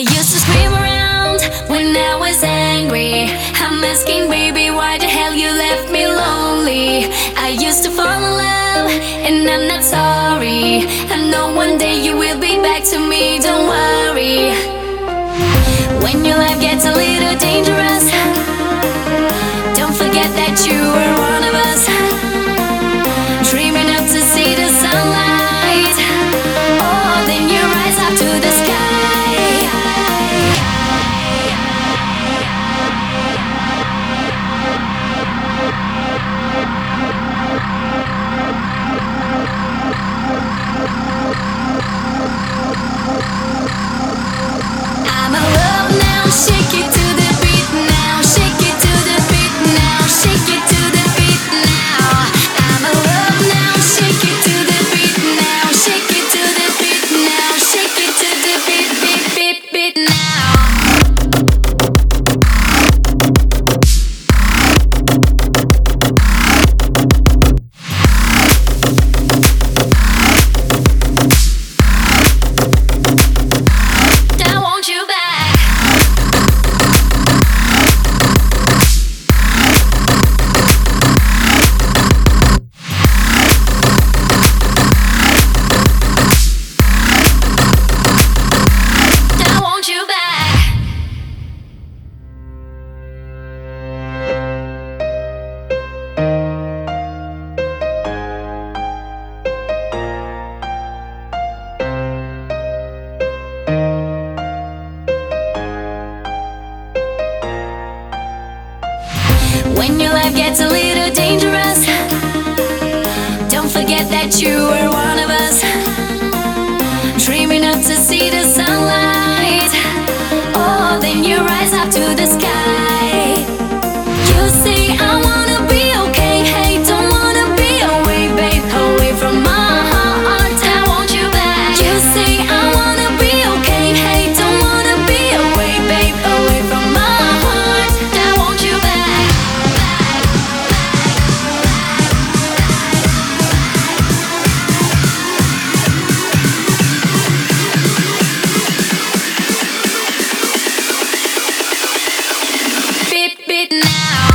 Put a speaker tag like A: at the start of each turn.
A: to scream around when I was angry. I'm asking, baby, why the hell you left me lonely? I used to fall in love, and I'm not sorry. I know one day you will be back to me, don't worry. When your life gets a little dangerous, When your life gets a little dangerous, don't forget that you were one of us. Dreaming up to see the sunlight. Oh, then you rise up to the it, it now.